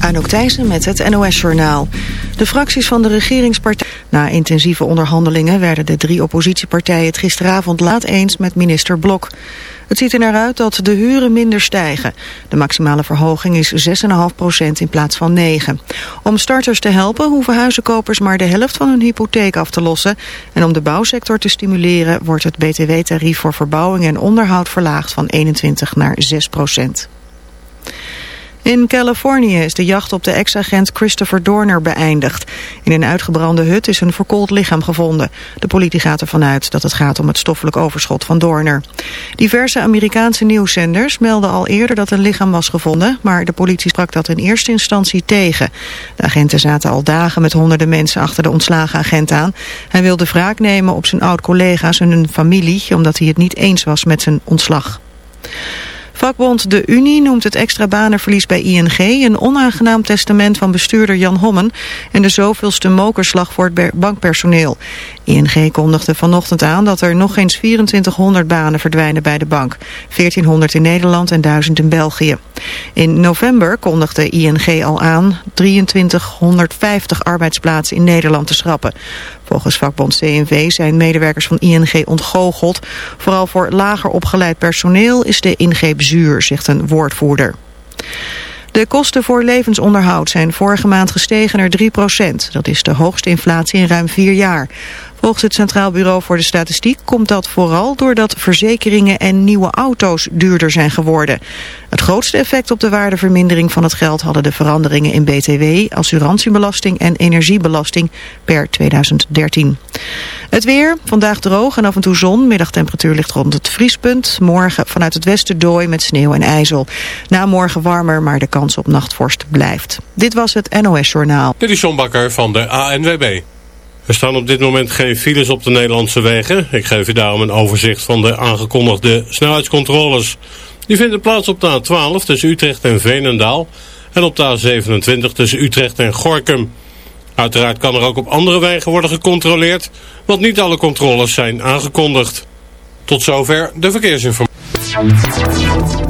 Anouk Thijssen met het NOS-journaal. De fracties van de regeringspartij... Na intensieve onderhandelingen werden de drie oppositiepartijen het gisteravond laat eens met minister Blok. Het ziet er naar uit dat de huren minder stijgen. De maximale verhoging is 6,5 procent in plaats van 9. Om starters te helpen hoeven huizenkopers maar de helft van hun hypotheek af te lossen. En om de bouwsector te stimuleren wordt het btw-tarief voor verbouwing en onderhoud verlaagd van 21 naar 6 procent. In Californië is de jacht op de ex-agent Christopher Dorner beëindigd. In een uitgebrande hut is een verkoold lichaam gevonden. De politie gaat ervan uit dat het gaat om het stoffelijk overschot van Dorner. Diverse Amerikaanse nieuwszenders melden al eerder dat een lichaam was gevonden... maar de politie sprak dat in eerste instantie tegen. De agenten zaten al dagen met honderden mensen achter de ontslagen agent aan. Hij wilde wraak nemen op zijn oud-collega's en hun familie... omdat hij het niet eens was met zijn ontslag. Vakbond De Unie noemt het extra banenverlies bij ING een onaangenaam testament van bestuurder Jan Hommen en de zoveelste mokerslag voor het bankpersoneel. ING kondigde vanochtend aan dat er nog eens 2400 banen verdwijnen bij de bank. 1400 in Nederland en 1000 in België. In november kondigde ING al aan 2350 arbeidsplaatsen in Nederland te schrappen. Volgens vakbond CNV zijn medewerkers van ING ontgoocheld. Vooral voor lager opgeleid personeel is de ingreep zuur, zegt een woordvoerder. De kosten voor levensonderhoud zijn vorige maand gestegen naar 3% Dat is de hoogste inflatie in ruim vier jaar. Volgens het Centraal Bureau voor de Statistiek komt dat vooral doordat verzekeringen en nieuwe auto's duurder zijn geworden. Het grootste effect op de waardevermindering van het geld hadden de veranderingen in BTW, assurantiebelasting en energiebelasting per 2013. Het weer, vandaag droog en af en toe zon. Middagtemperatuur ligt rond het vriespunt. Morgen vanuit het westen dooi met sneeuw en ijzel. Na morgen warmer, maar de kans op nachtvorst blijft. Dit was het NOS Journaal. Dit is John Bakker van de ANWB. Er staan op dit moment geen files op de Nederlandse wegen. Ik geef u daarom een overzicht van de aangekondigde snelheidscontroles. Die vinden plaats op de A12 tussen Utrecht en Veenendaal en op de A27 tussen Utrecht en Gorkum. Uiteraard kan er ook op andere wegen worden gecontroleerd, want niet alle controles zijn aangekondigd. Tot zover de verkeersinformatie.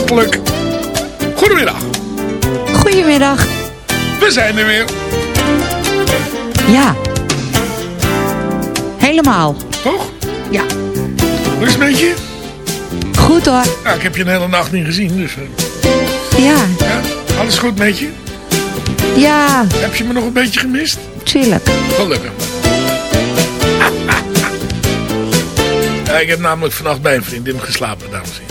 Hartelijk goedemiddag. Goedemiddag. We zijn er weer, Ja. Helemaal. toch? Ja. Hoe is het met je? Goed hoor. Ja, ik heb je een hele nacht niet gezien, dus eh, Ja. ja, alles goed met je? Ja. Heb je me nog een beetje gemist? Tuurlijk. Gelukkig. Ja, ik heb namelijk vannacht bij een vriendin geslapen, dames en heren.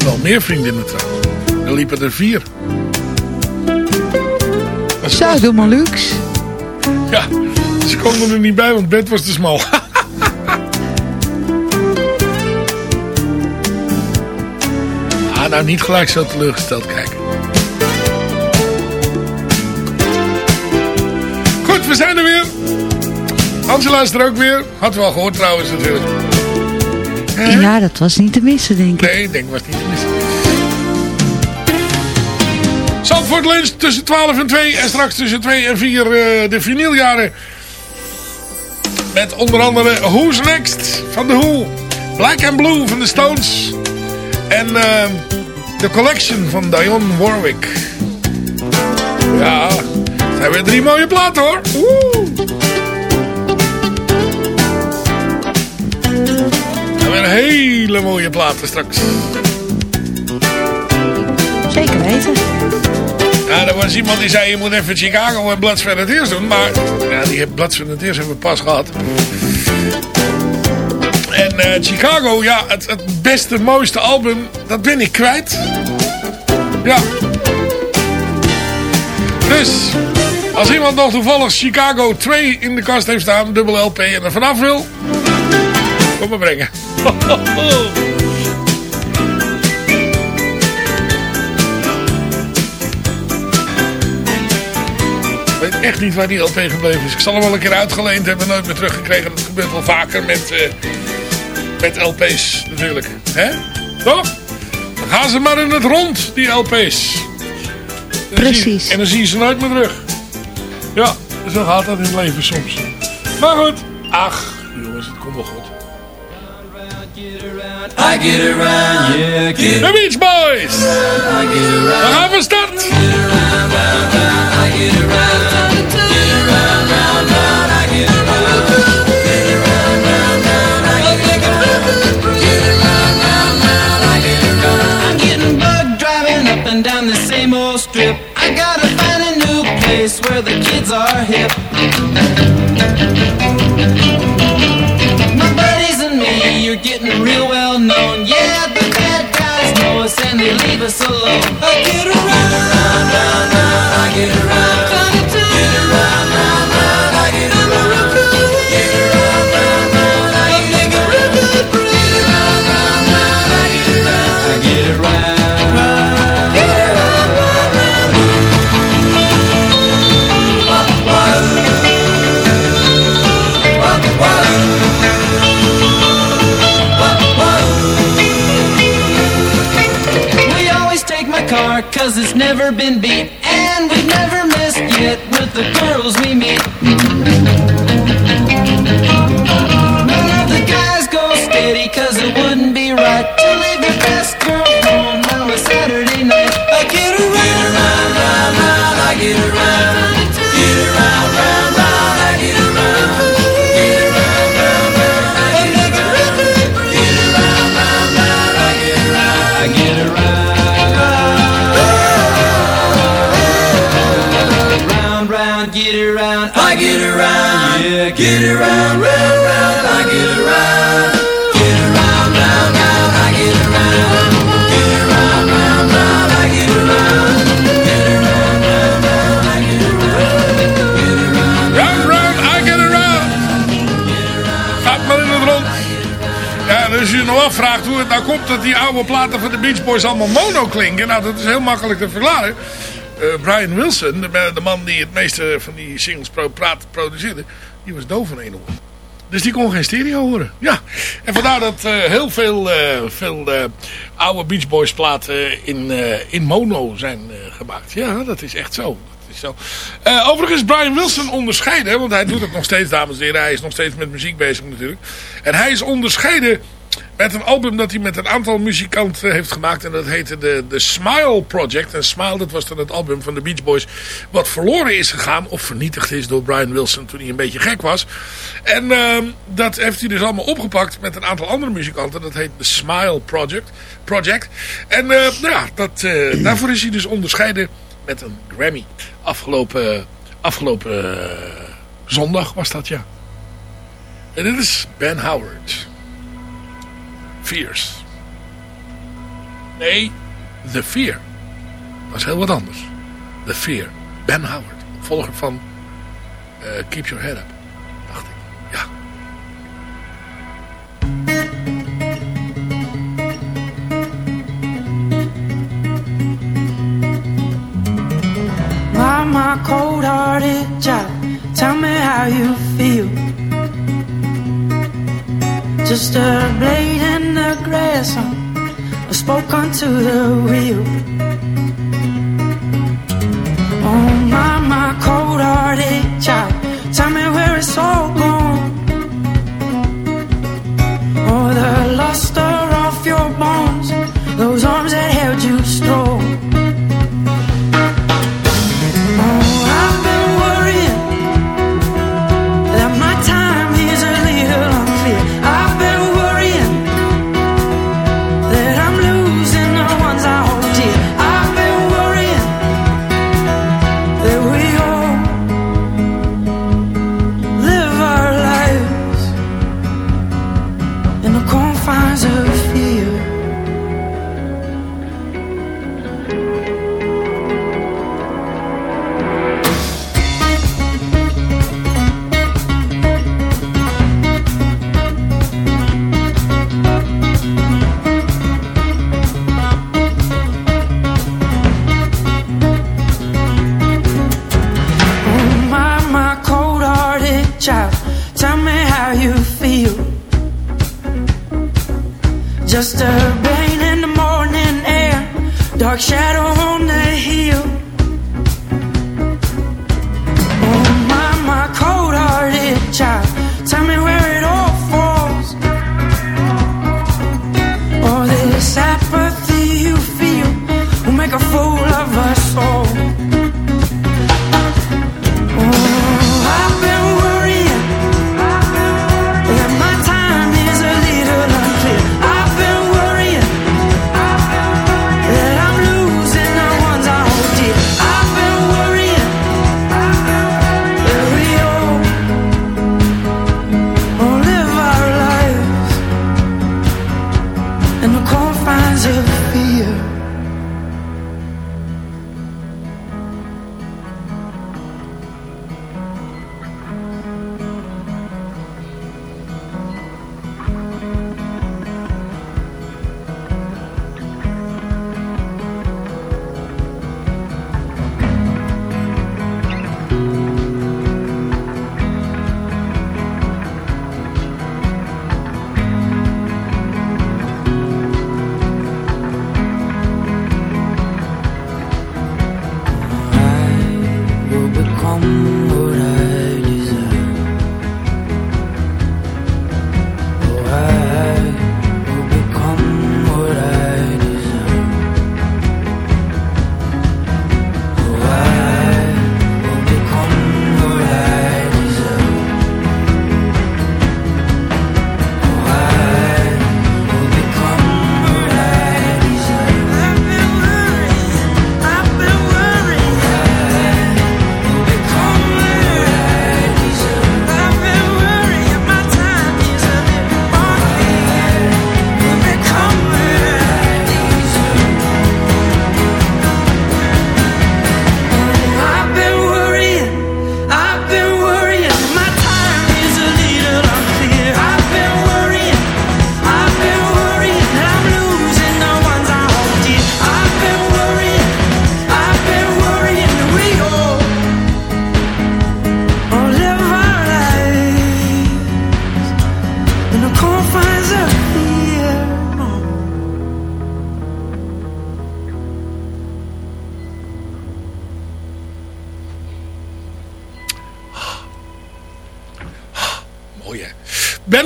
Ah, wel meer vriendinnen trouwens. Er liepen er vier. Zo, maar luxe. Ja, ze konden er niet bij, want het bed was te smal. ah, nou niet gelijk zo teleurgesteld kijken. Goed, we zijn er weer. Angela is er ook weer. Had we al gehoord trouwens natuurlijk. Hè? Ja, dat was niet te missen, denk ik. Nee, ik denk was niet te missen. Zandvoort lunch tussen 12 en 2 en straks tussen 2 en 4 eh, de vinyljaren. Met onder andere Who's Next van The Who, Black and Blue van The Stones en eh, The Collection van Dionne Warwick. Ja, het zijn weer drie mooie platen hoor. Woe! Weer hele mooie platen straks. Zeker weten. Ja, er was iemand die zei, je moet even Chicago en Bloods Tears doen. Maar ja, die Bloods Tears hebben we pas gehad. En eh, Chicago, ja, het, het beste, mooiste album, dat ben ik kwijt. Ja. Dus, als iemand nog toevallig Chicago 2 in de kast heeft staan, dubbel LP en er vanaf wil, kom maar brengen. Ik weet echt niet waar die LP gebleven is. Ik zal hem wel een keer uitgeleend hebben en nooit meer teruggekregen. Dat gebeurt wel vaker met, eh, met LP's natuurlijk. Hè? Toch? Dan gaan ze maar in het rond, die LP's. En dan zie- Precies. en dan zie je ze nooit meer terug. Ja, zo gaat dat in het leven soms. Maar goed. Ach, The Beach Boys! We gaan van start! I'm platen van de Beach Boys allemaal mono klinken. Nou, dat is heel makkelijk te verklaren. Eh, Brian Wilson, de, man die het meeste van die singles pro, produceerde, die was doof van één oor. Dus die kon geen stereo horen. Ja, en vandaar dat eh, heel veel, eh, veel oude Beach Boys platen in, in mono zijn gemaakt. Ja, dat is echt zo. Zo. Eh, overigens Brian Wilson onderscheiden, want hij doet het nog steeds, dames en heren. Hij is nog steeds met muziek bezig natuurlijk. En hij is onderscheiden Met een album dat hij met een aantal muzikanten heeft gemaakt. En dat heette de, de Smile Project. En Smile, dat was dan het album van de Beach Boys. Wat verloren is gegaan. Of vernietigd is door Brian Wilson toen hij een beetje gek was. En ehm, dat heeft hij dus allemaal opgepakt met een aantal andere muzikanten. Dat heet de Smile Project. Project. En eh, nou ja, dat, eh, daarvoor is hij dus onderscheiden met een Grammy. Afgelopen, afgelopen eh, zondag was dat, ja. En dit is Ben Howard. Fears. Nee, The Fear. Dat is heel wat anders. The Fear. Ben Howard. Volger van eh, Keep Your Head Up. Dacht ik. Ja. My cold-hearted child, tell me how you feel. Just a blade in the grass, I spoke onto the wheel. Oh, my, my cold-hearted child, tell me where it's all gone.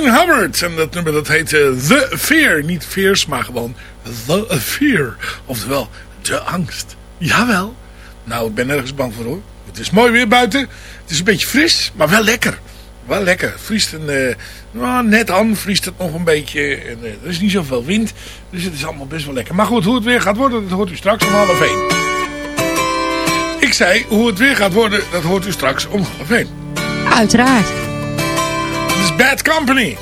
En dat nummer dat heet eh, The Fear. Niet Fears, maar gewoon The Fear. Oftewel, de angst. Jawel. Nou, ik ben nergens bang voor hoor. Het is mooi weer buiten. Het is een beetje fris, maar wel lekker. Wel lekker. Vriest een, eh, nou, net aan vriest het nog een beetje. En, eh, er is niet zoveel wind. Dus het is allemaal best wel lekker. Maar goed, hoe het weer gaat worden, dat hoort u straks om half één. Ik zei, hoe het weer gaat worden, dat hoort u straks om half één. Uiteraard. Is Bad Company.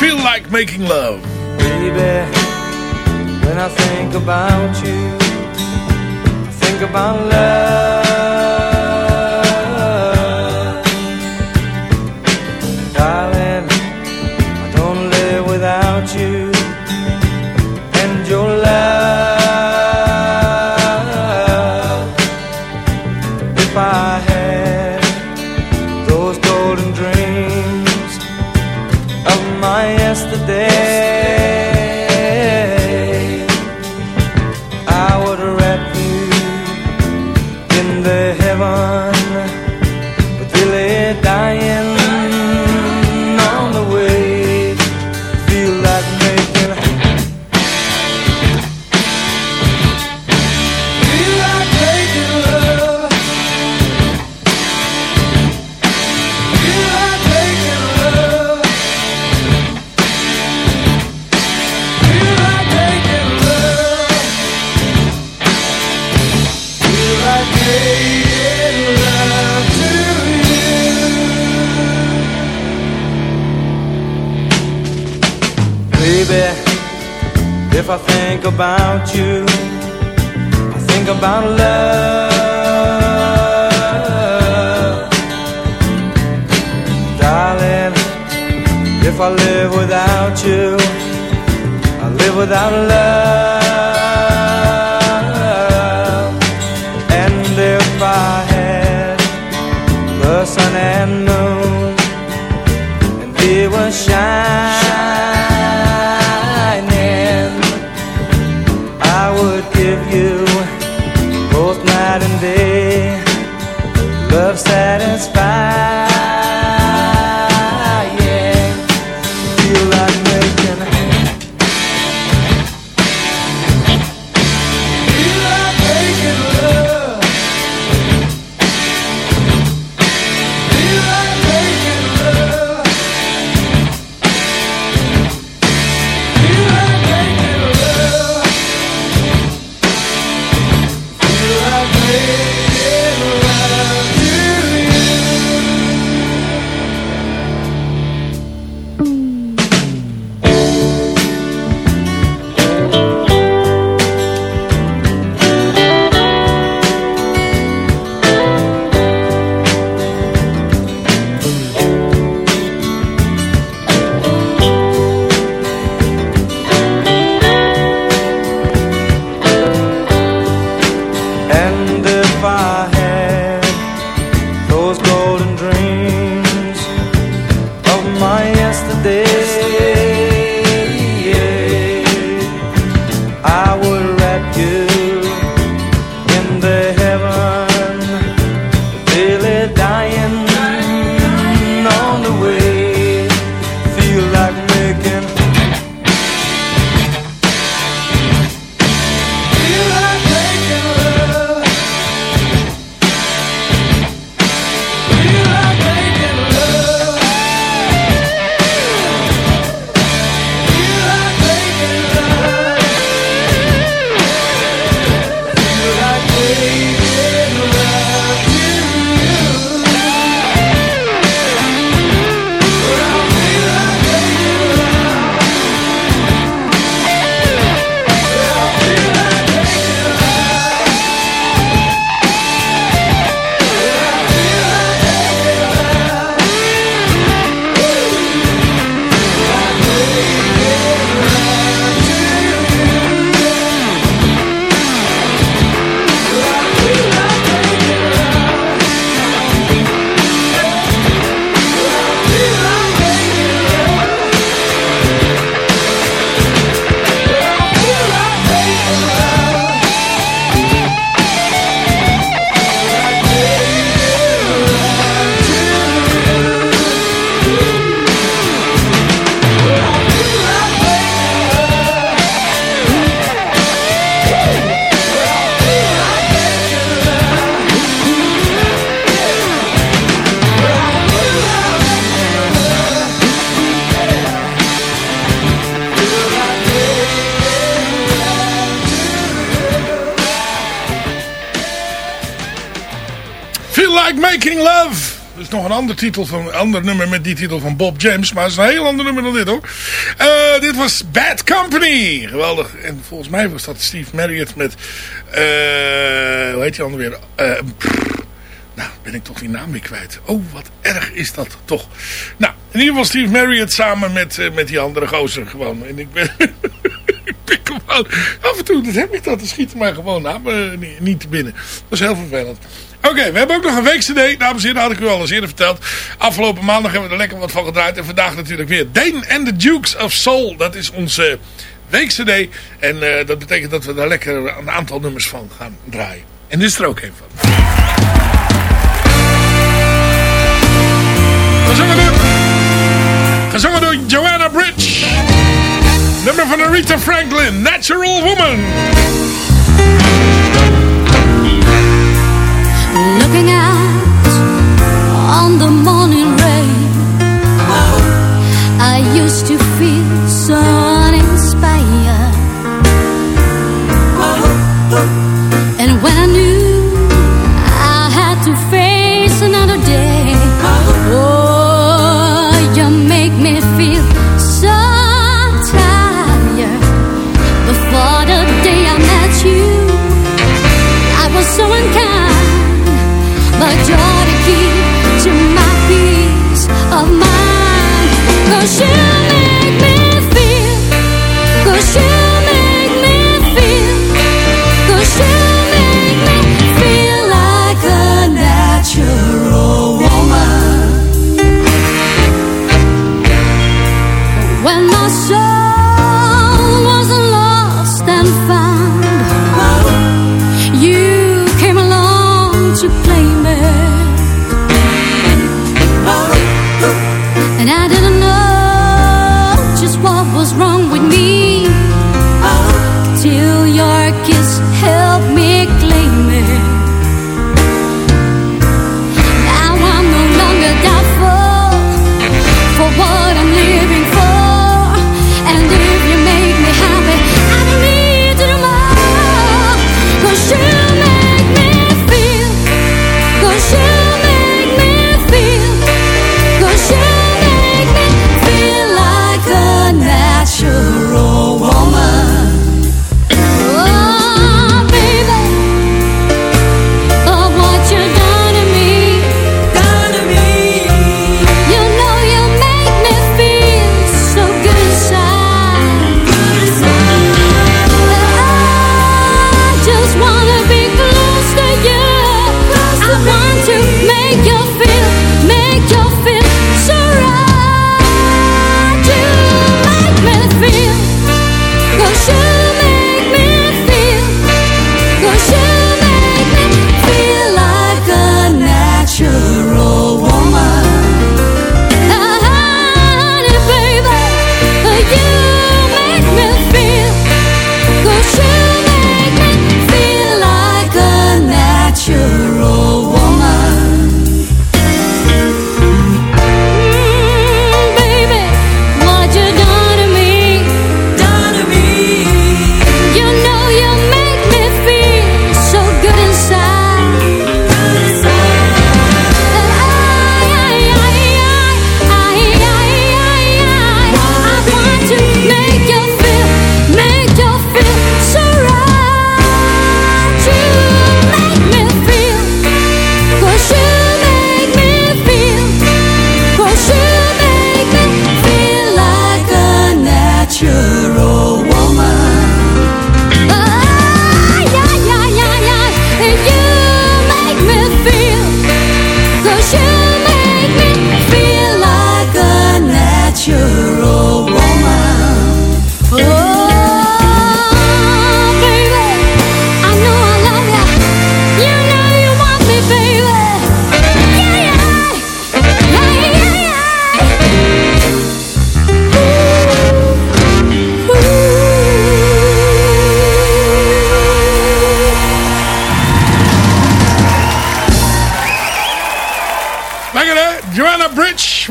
Feel like making love. Baby, when I think about you, I think about love. Without love. Titel van, een ander nummer met die titel van Bob James. Maar het is een heel ander nummer dan dit hoor. Eh, dit was Bad Company. Geweldig. En volgens mij was dat Steve Marriott met... eh hoe heet die ander weer? Pff, nou, ben ik toch die naam weer kwijt. Oh, wat erg is dat toch. Nou, in ieder geval Steve Marriott samen met, met die andere gozer gewoon. En ik ben... Af en toe, dat heb ik dat. Dan schiet er maar gewoon namen niet, niet binnen. Dat is heel vervelend. Oké, we hebben ook nog een weekcd. Dames en heren, had ik u al eens eerder verteld. Afgelopen maandag hebben we er lekker wat van gedraaid. En vandaag natuurlijk weer Dane and the Dukes of Soul. Dat is onze weekcd. En eh, dat betekent dat we daar lekker een aantal nummers van gaan draaien. En dit is er ook een van. Gezongen door, gezongen door Joanna Bridge. Nummer van Aretha Franklin, Natural Woman. On the morning rain, I used to feel so uninspired. And when I knew 是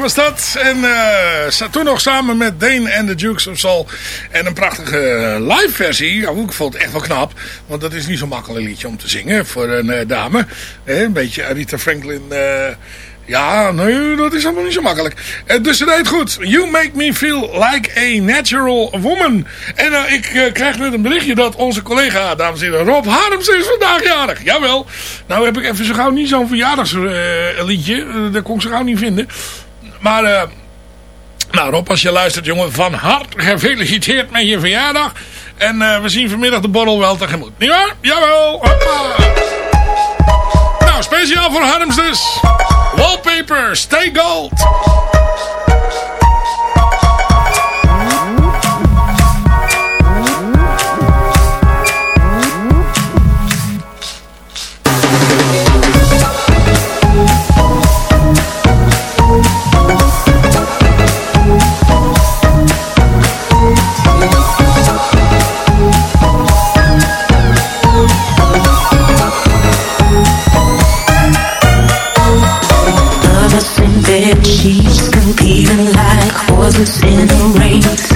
was dat. En eh, zat toen nog samen met Dane en de Dukes of Soul. En een prachtige live versie. Ja, ik vond het echt wel knap. Want dat is niet zo'n makkelijk liedje om te zingen voor een eh, dame. Eh, een beetje Aretha Franklin... eh, ja, nee, dat is allemaal niet zo makkelijk. Eh, dus ze deed goed. You make me feel like a natural woman. En eh, ik eh, krijg net een berichtje dat onze collega, dames en heren, Rob Harms is vandaag jarig. Jawel. Nou heb ik even zo gauw niet zo'n verjaardagsliedje. Eh, dat kon ik zo gauw niet vinden. Maar... eh, nou Rob, als je luistert jongen, van harte gefeliciteerd met je verjaardag. En eh, we zien vanmiddag de borrel wel tegemoet. Niet waar? Jawel. Hoppa. Nou, speciaal voor Harms dus. Wallpaper, stay gold. In bed sheets competing like horses in a race.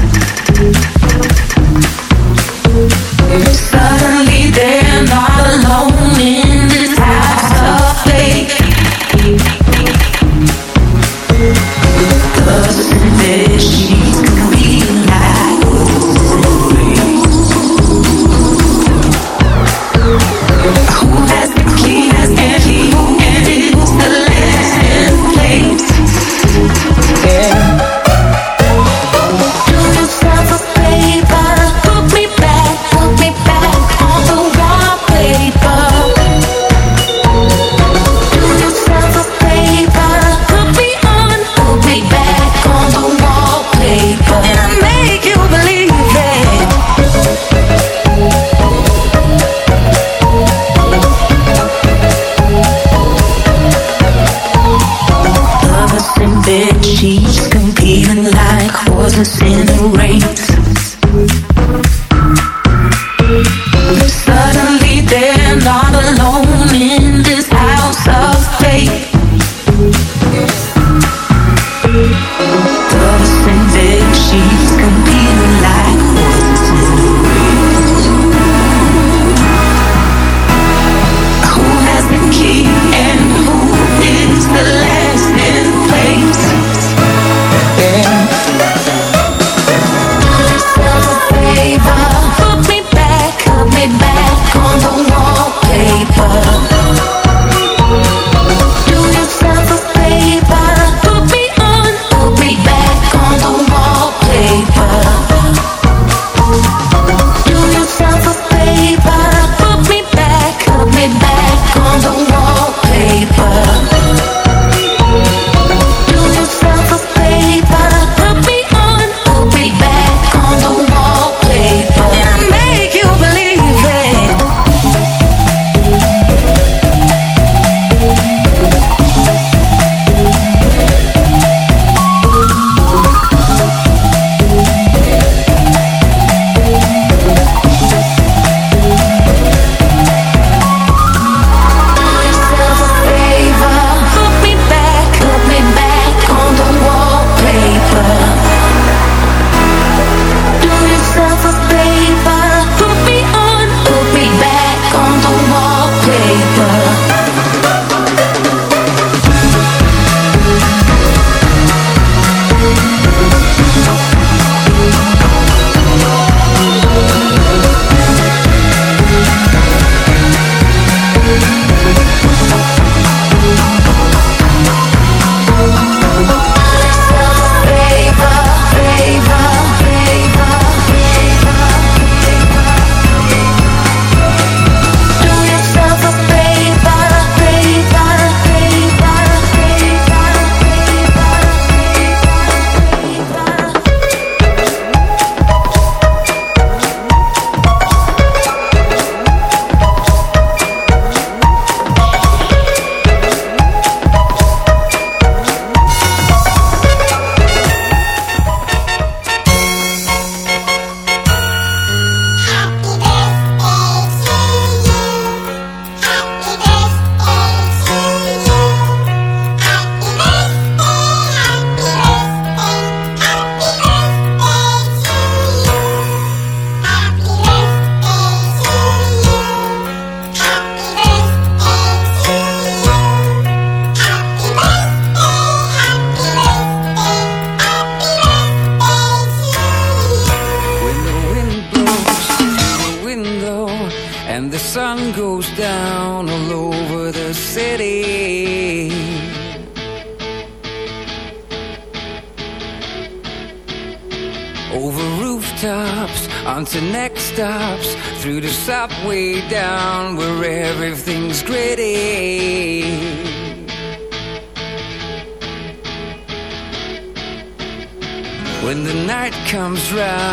Subway down where everything's gritty. When the night comes round,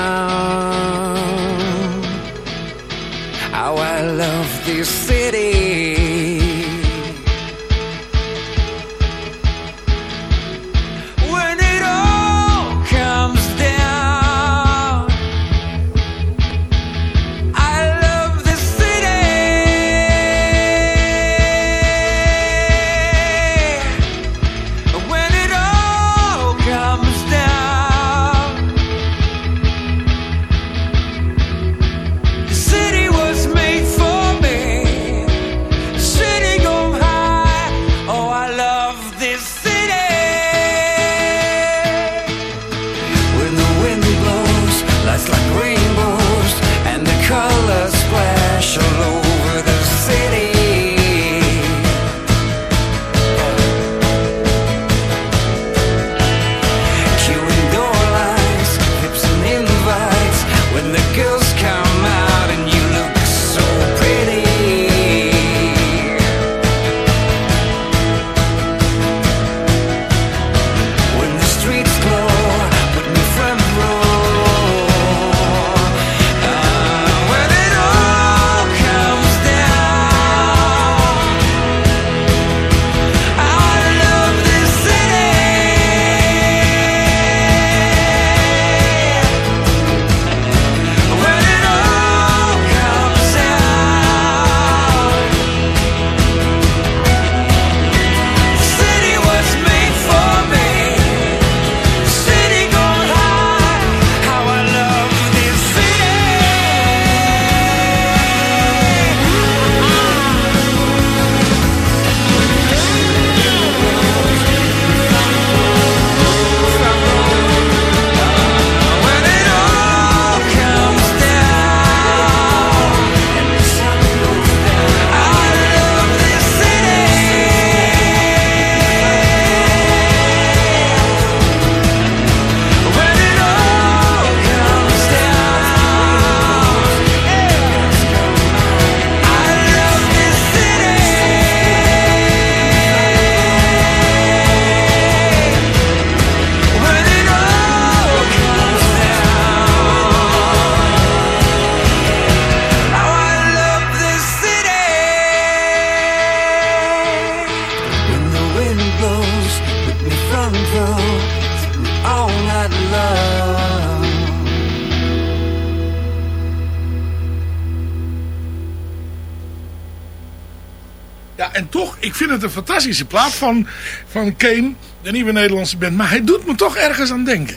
fantastische plaat van, van Kane, de nieuwe Nederlandse band. Maar hij doet me toch ergens aan denken.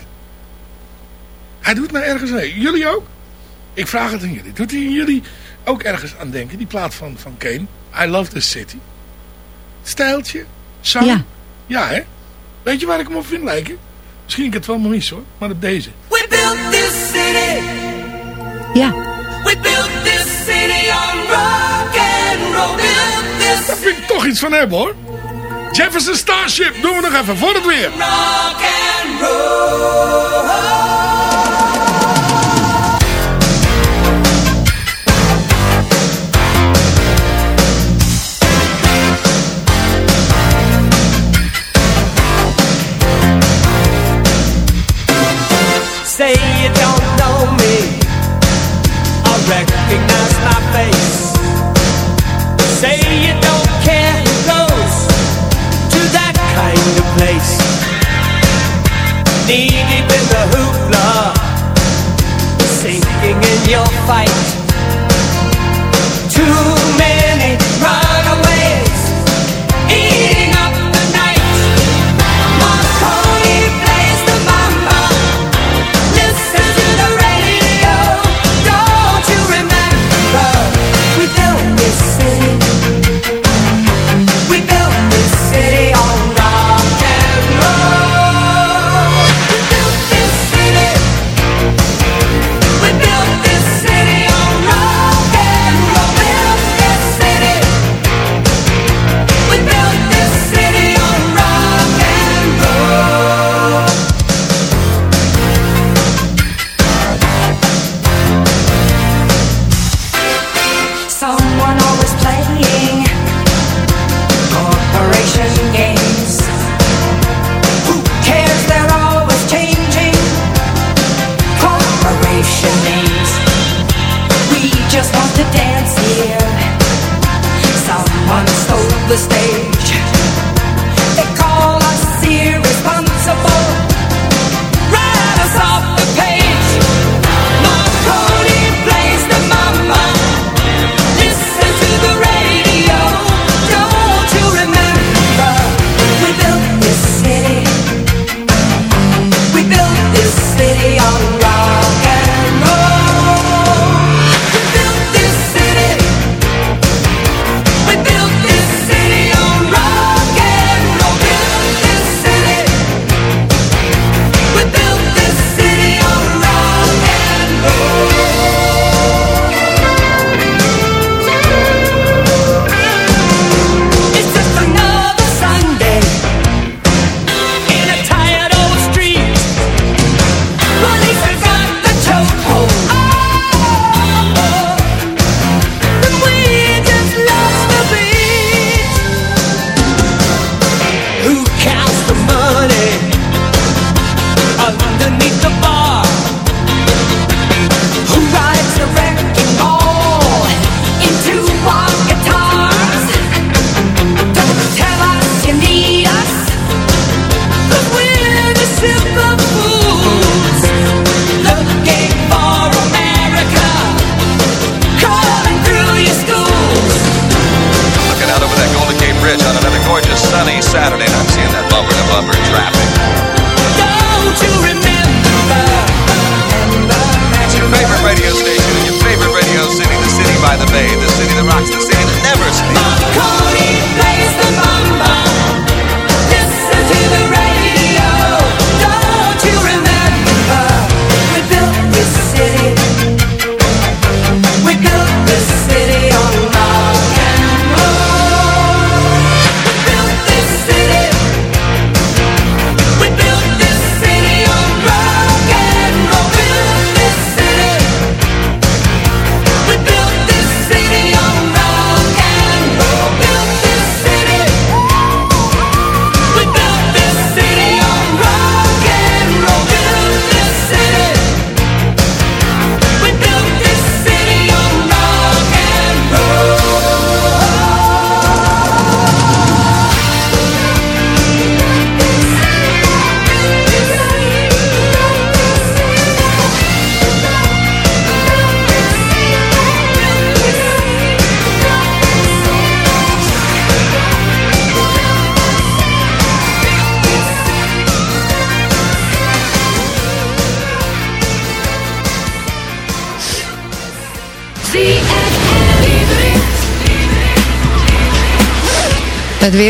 Hij doet me ergens aan denken. Jullie ook? Ik vraag het aan jullie. Doet hij jullie ook ergens aan denken? Die plaat van, van Kane. I Love the City. Stijltje? Zang? Ja. Ja, hè? Weet je waar ik hem op vind lijken? Misschien ik het wel maar mis hoor. Maar op deze. We built this city. Ja. We built this city on rock and roll. This Daar vind ik toch iets van hebben hoor. Jefferson Starship. Doen we nog even voor het weer. your fight.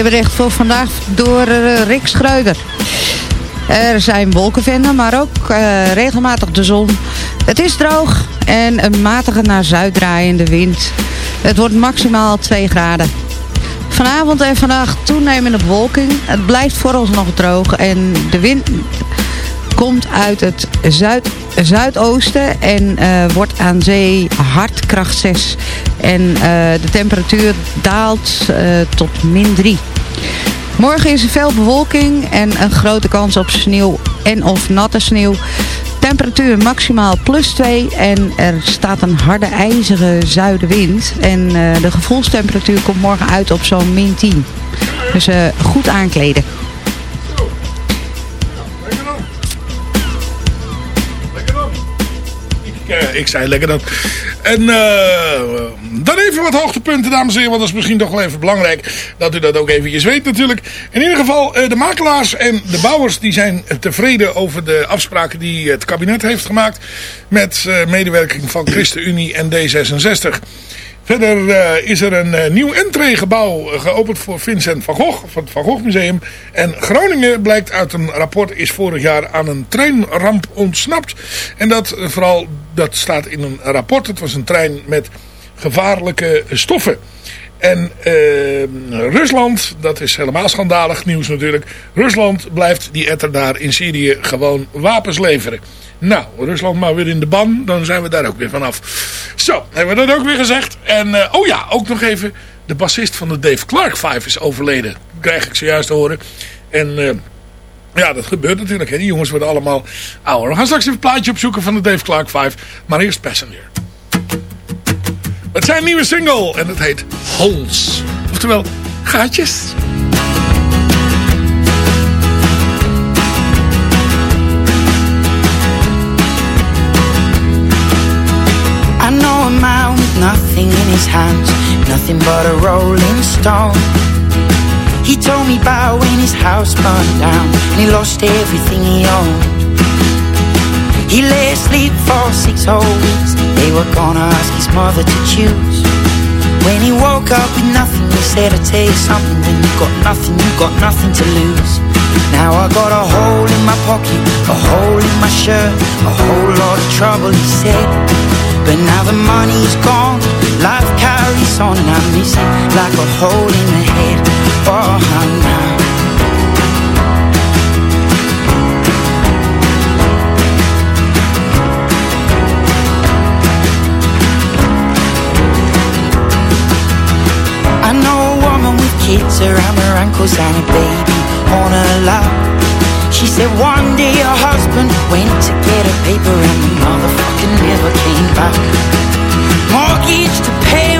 Weerbericht voor vandaag door eh, Rick Schreuder. Er zijn wolkenvelden, maar ook eh, regelmatig de zon. Het is droog en een matige naar zuid draaiende wind. Het wordt maximaal 2 graden. Vanavond en vannacht toenemende bewolking. Het blijft vooralsnog droog en de wind komt uit het zuid, zuidoosten en eh, wordt aan zee hard kracht 6. En de temperatuur daalt tot min 3. Morgen is er veel bewolking en een grote kans op sneeuw en of natte sneeuw. Temperatuur maximaal plus 2 en er staat een harde ijzige zuidenwind. En eh, de gevoelstemperatuur komt morgen uit op zo'n min 10. Dus eh, goed aankleden. Ik, eh, ik zei lekker dan. En eh, dan even wat hoogtepunten, dames en heren. Want dat is misschien toch wel even belangrijk. Dat u dat ook eventjes weet natuurlijk. In ieder geval, eh, de makelaars en de bouwers die zijn tevreden over de afspraken die het kabinet heeft gemaakt. Met medewerking van ChristenUnie en D66. Verder is er een nieuw entreegebouw geopend voor Vincent van Gogh, van het Van Gogh Museum. En Groningen blijkt uit een rapport is vorig jaar aan een treinramp ontsnapt. En dat vooral, dat staat in een rapport. Het was een trein met gevaarlijke stoffen. En eh, Rusland, dat is helemaal schandalig nieuws natuurlijk. Rusland blijft die etter daar in Syrië gewoon wapens leveren. Nou, Rusland maar weer in de ban, dan zijn we daar ook weer vanaf. Zo, hebben we dat ook weer gezegd. En eh, oh ja, ook nog even, de bassist van de Dave Clark 5 is overleden. Krijg ik zojuist te horen. En eh, ja, dat gebeurt natuurlijk. Hè. Die jongens worden allemaal ouder. We gaan straks even een plaatje opzoeken van de Dave Clark 5. Maar eerst Passenger. Het zijn nieuwe single en het heet Holes. Oftewel, gaatjes. I know a man with nothing in his hands, nothing but a rolling stone. He told me about when his house burned down and he lost everything he owned. He lay asleep for six whole weeks. They were gonna ask his mother to choose. When he woke up with nothing, he said, I tell you something, when you got nothing, you got nothing to lose. Now I got a hole in my pocket, a hole in my shirt, a whole lot of trouble, he said. But now the money's gone, life carries on, and I miss it like a hole in the head. Oh, now. I know a woman with kids around her ankles and a baby on her lap. She said one day her husband went to get a paper and the motherfucker never came back. Mortgage to pay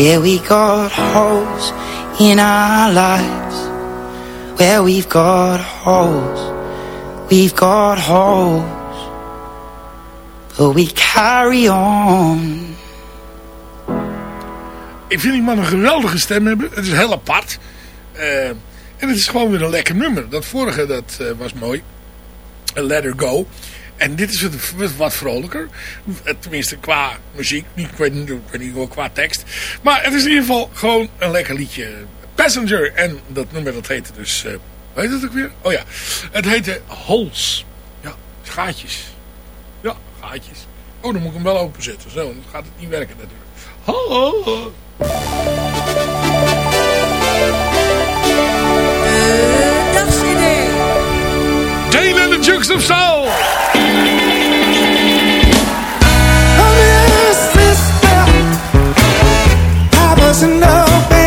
Yeah, we got holes in our lives. Where we've got holes, we've got holes. But we carry on. Ik vind die man een geweldige stem hebben. Het is heel apart. Eh, en het is gewoon weer een lekker nummer. Dat vorige dat, eh, was mooi. Let Her Go. En dit is wat, wat vrolijker. Eh, Tenminste qua muziek. Niet, ik, weet, niet- ik weet niet wel qua tekst. Maar het is in ieder geval gewoon een lekker liedje. Passenger. En dat nummer dat heette dus... eh weet het ook weer? Oh ja. Het heette Holes. Ja, gaatjes. Ja, gaatjes. Oh, dan moet ik hem wel openzetten. Zo, dan gaat het niet werken natuurlijk. Hallo. Dag CD. Dane and the Jukes of Soul. I wasn't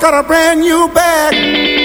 got a brand new bag.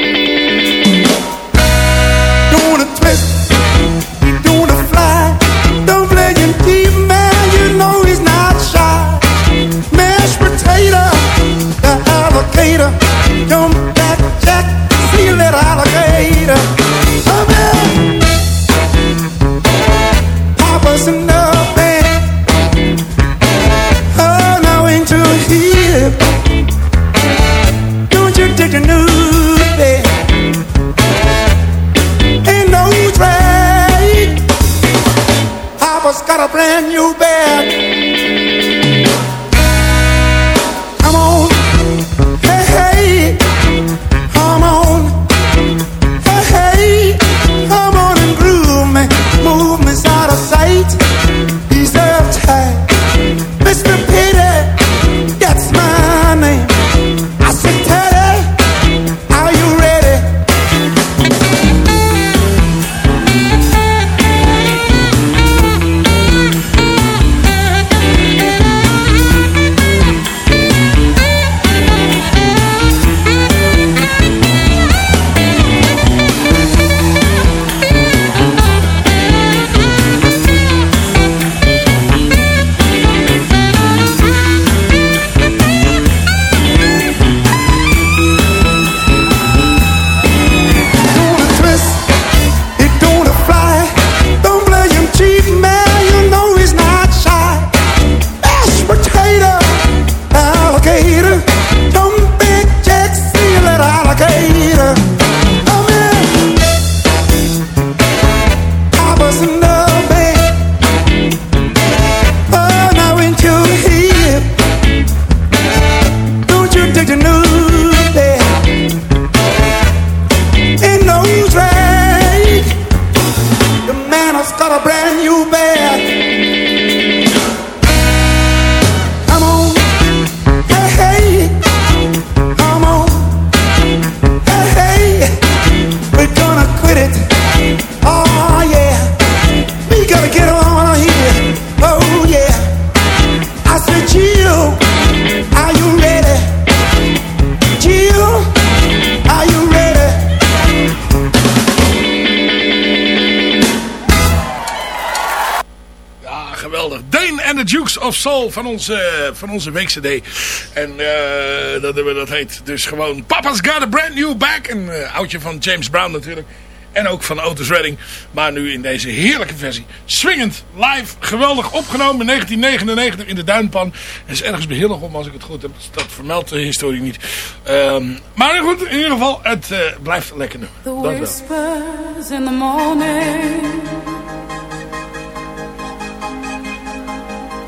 Van onze, van onze week-cd. En eh, dat, dat heet dus gewoon Papa's Got a Brand New Bag. Een eh, oudje van James Brown natuurlijk. En ook van Otis Redding. Maar nu in deze heerlijke versie. Swingend, live, geweldig opgenomen in 1999 in de Duinpan. En is ergens bij Hillegom, als ik het goed heb. Dat vermeldt de historie niet. Ehm, maar goed, in ieder geval, het eh, blijft lekker nummer. The whispers in the morning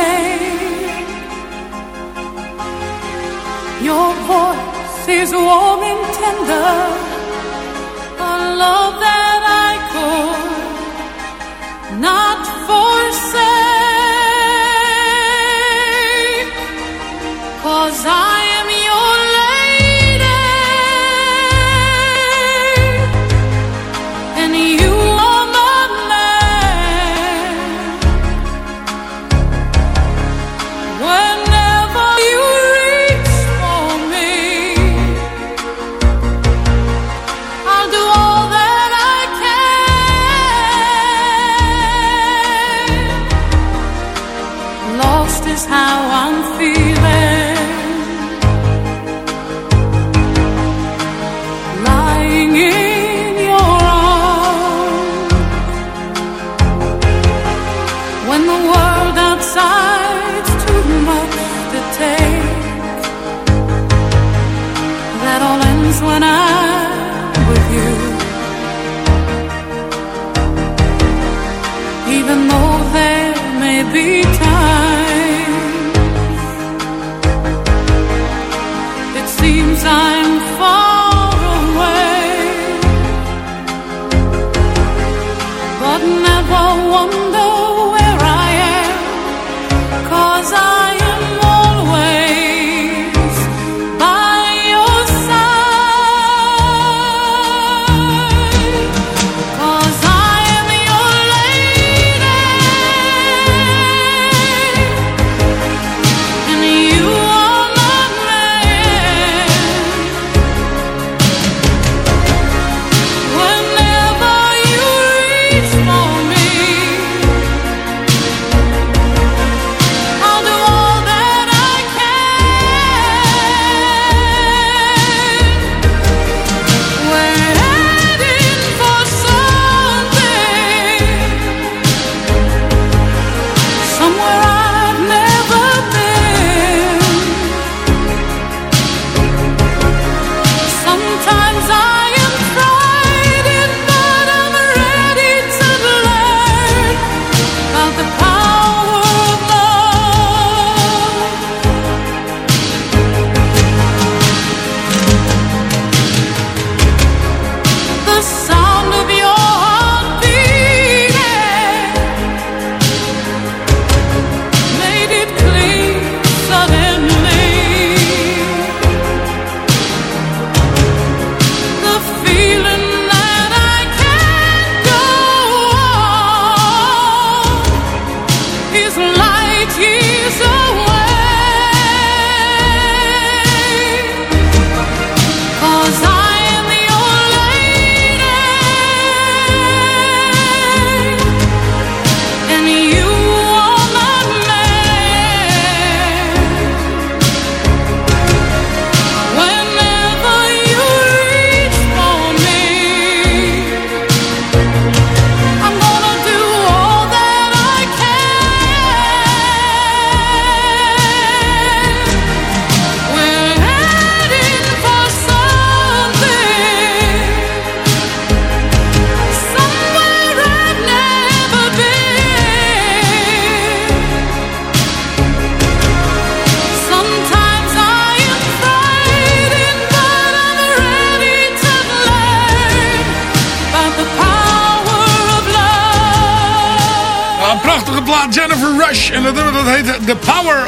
make. Your voice is warm and tender, a love that I could not forsake. Cause I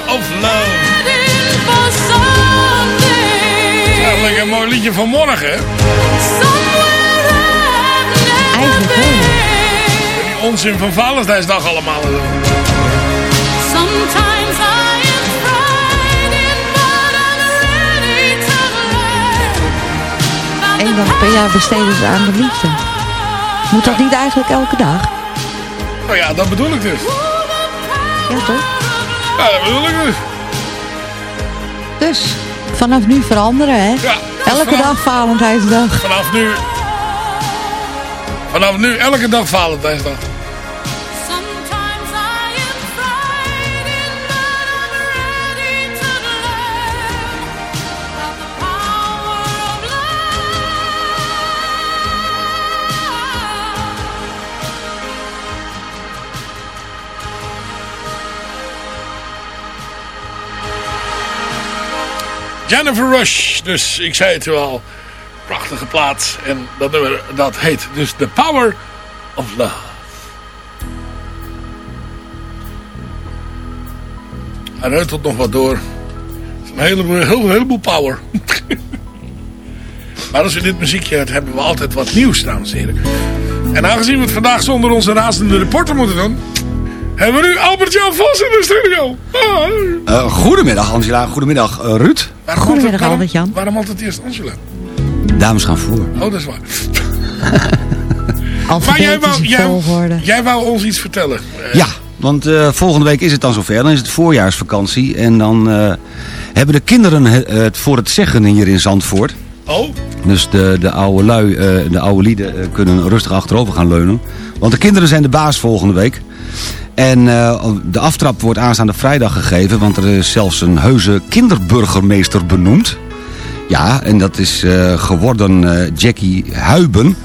of Love. Eigenlijk een mooi liedje van morgen, hè? Eigenlijk Die onzin van Valentijnsdag allemaal. Sometimes I am frightened, but I'm ready to learn. Eén dag per jaar besteden ze aan de liefde. Moet dat niet eigenlijk elke dag? Nou ja, dat bedoel ik dus. Ja, toch? Ja, dat bedoel ik dus. Dus, vanaf nu veranderen, hè? Ja. Elke vanaf- dag Valentijnsdag. Vanaf nu... Vanaf nu elke dag Valentijnsdag. Jennifer Rush. Dus ik zei het al. Prachtige plaat. En dat nummer dat heet dus The Power of Love. Hij reutelt nog wat door. Het is een heleboel power. maar als we dit muziekje hebben, hebben we altijd wat nieuws, dames en heren. En aangezien we het vandaag zonder onze razende reporter moeten doen... hebben we nu Albert-Jan Vos in de studio. Eh, goedemiddag Angela, goedemiddag eh, Ruud. Waarom Goedemiddag, altijd- waarom- Albert-Jan. Waarom altijd eerst Angela? Dames gaan voor. Oh, dat is waar. Maar jij wou, jij, jij wou ons iets vertellen. Eh, Ja, want eh, volgende week is het dan zover. Dan is het voorjaarsvakantie. En dan eh, hebben de kinderen het, het voor het zeggen hier in Zandvoort. Oh, Dus de, de oude lui, eh, de oude lieden kunnen rustig achterover gaan leunen. Want de kinderen zijn de baas volgende week. En eh, de aftrap wordt aanstaande vrijdag gegeven. Want er is zelfs een heuse kinderburgemeester benoemd. Ja, en dat is eh, geworden eh, Jackie Huiben.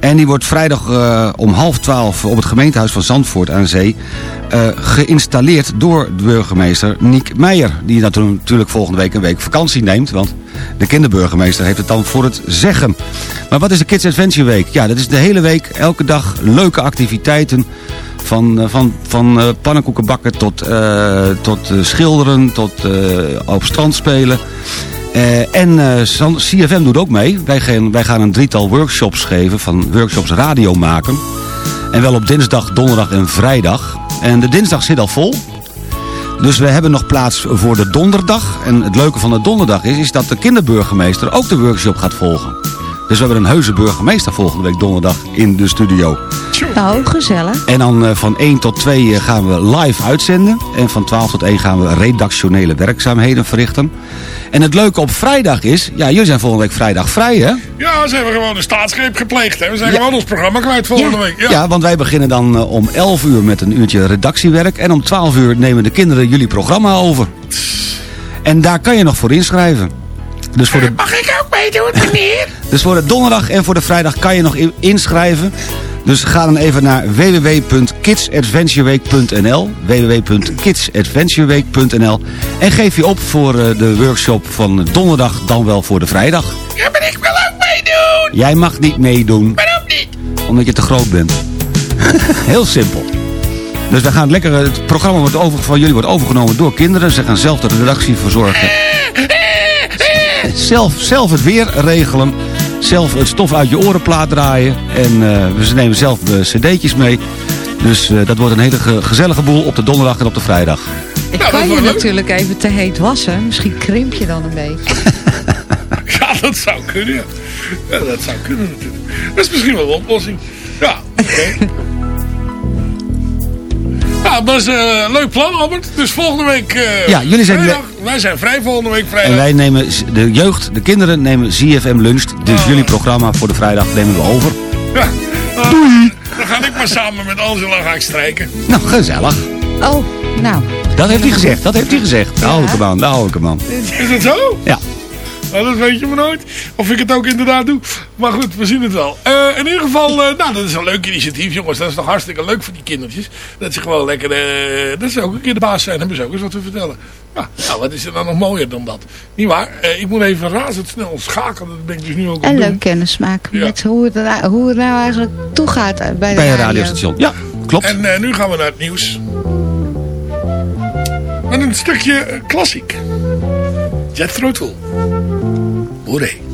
En die wordt vrijdag om half twaalf op het gemeentehuis van Zandvoort aan Zee... geïnstalleerd door de burgemeester Niek Meijer. Die natu- natuurlijk volgende week een week vakantie neemt. Want de kinderburgemeester heeft het dan voor het zeggen. Maar wat is de Kids Adventure Week? Ja, dat is de hele week, elke dag leuke activiteiten... Van, eh, van, van eh, pannenkoeken bakken tot, eh, tot schilderen, tot op strand spelen. En CFM doet ook mee. Wij gaan, wij gaan een drietal workshops geven, van workshops radio maken. En wel op dinsdag, donderdag en vrijdag. En de dinsdag zit al vol. Dus we hebben nog plaats voor de donderdag. En het leuke van de donderdag is, is dat de kinderburgemeester ook de workshop gaat volgen. Dus we hebben een heuse burgemeester volgende week donderdag in de studio. Nou, gezellig. En dan eh, van 1 tot 2 eh, gaan we live uitzenden. En van 12 tot 1 gaan we redactionele werkzaamheden verrichten. En het leuke op vrijdag is... Ja, jullie zijn volgende week vrijdag vrij, hè? ja, ze hebben gewoon een staatsgreep gepleegd. Hè. We zijn gewoon ons programma kwijt volgende week. Ja. Ja. want wij beginnen dan eh, om 11 uur met een uurtje redactiewerk. En om 12 uur nemen de kinderen jullie programma over. En daar kan je nog voor inschrijven. Dus voor de, Mag ik ook meedoen, meneer? dus voor de donderdag en voor de vrijdag kan je nog in- inschrijven. Dus ga dan even naar www.kidsadventureweek.nl www.kidsadventureweek.nl En geef je op voor eh, de workshop van donderdag dan wel voor de vrijdag. Ja, maar ik wil ook meedoen. Jij mag niet meedoen. Waarom niet? Omdat je te groot bent. Heel simpel. Dus we gaan lekker, het programma wordt over, van jullie wordt overgenomen door kinderen. Ze gaan zelf de redactie verzorgen. Zelf, zelf het weer regelen. Zelf het stof uit je orenplaat draaien. En eh, we nemen zelf de cd'tjes mee. Dus eh, dat wordt een hele ge- gezellige boel op de donderdag en op de vrijdag. Ik kan je leuk. natuurlijk even te heet wassen. Misschien krimp je dan een beetje. Ja, dat zou kunnen. Ja. Ja, dat zou kunnen natuurlijk. Dat is misschien wel een oplossing. Ja, oké. Ja, dat is een leuk plan, Albert. Dus volgende week eh, Ja, jullie zijn- vrijdag. Wij zijn vrij volgende week vrijdag. En wij nemen, de jeugd, de kinderen nemen ZFM Lunch. Dus jullie programma voor de vrijdag nemen we over. Ja. Uh, Dan ga ik maar samen met Angela ga ik strijken. Nou, gezellig. Oh, nou. Dat heeft hij gezegd, dat heeft hij gezegd. Daar hou ik hem aan, daar hou ik hem aan. Is het zo? Ja. Nou, dat weet je maar nooit. Of ik het ook inderdaad doe. Maar goed, we zien het wel. Eh, in ieder geval, eh, nou, dat is een leuk initiatief, jongens. Dat is toch hartstikke leuk voor die kindertjes. Dat ze gewoon lekker, eh, dat ze ook een keer de baas zijn. Hebben ze ook eens wat te vertellen. Ja, nou, wat is er dan nog mooier dan dat? Niet waar? Eh, ik moet even razendsnel schakelen. Dat ben ik dus nu ook En leuk doen. kennis maken Ja. met hoe het, hoe het nou eigenlijk toegaat bij de Bij een radio. radiostation. Ja, klopt. En eh, nu gaan we naar het nieuws. Met een stukje eh, klassiek. Jethro Tull. Segure.